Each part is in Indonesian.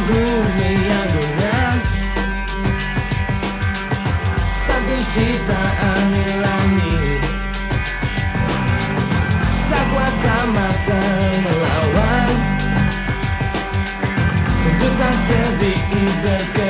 mengagumi agunan Satu citaan anilami Tak kuasa mata melawan. Tuntutan sedih berkecil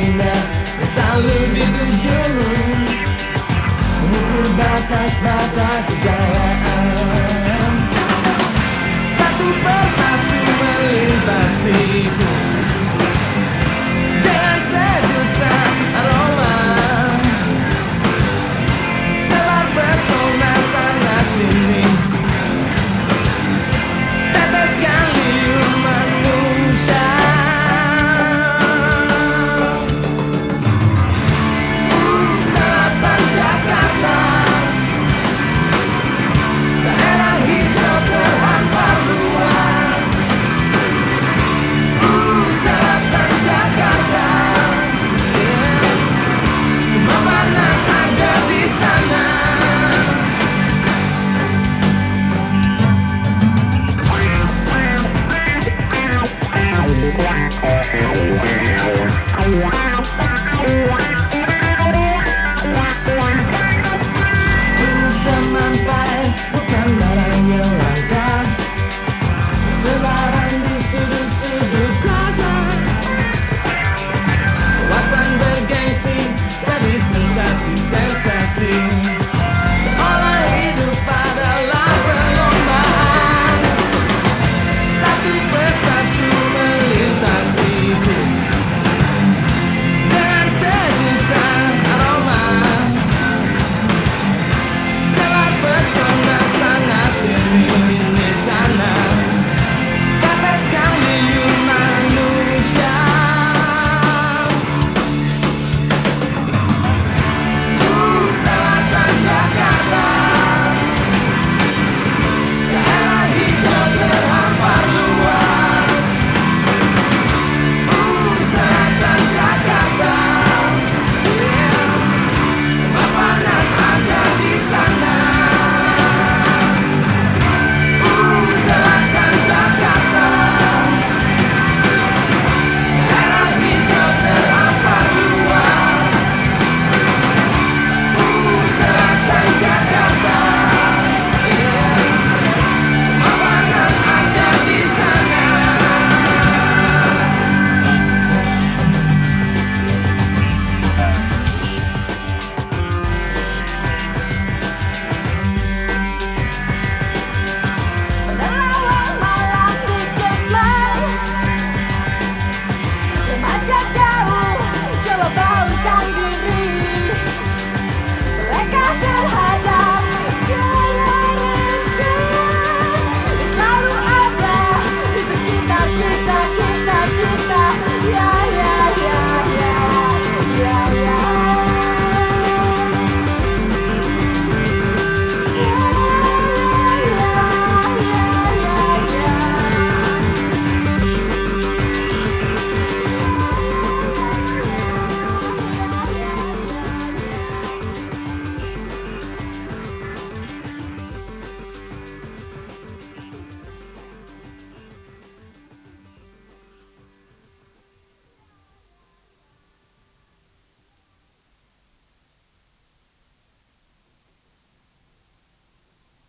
indah Yang selalu dituju Mengukur batas-batas kejayaan we lose them in vibes we'll find out how you like that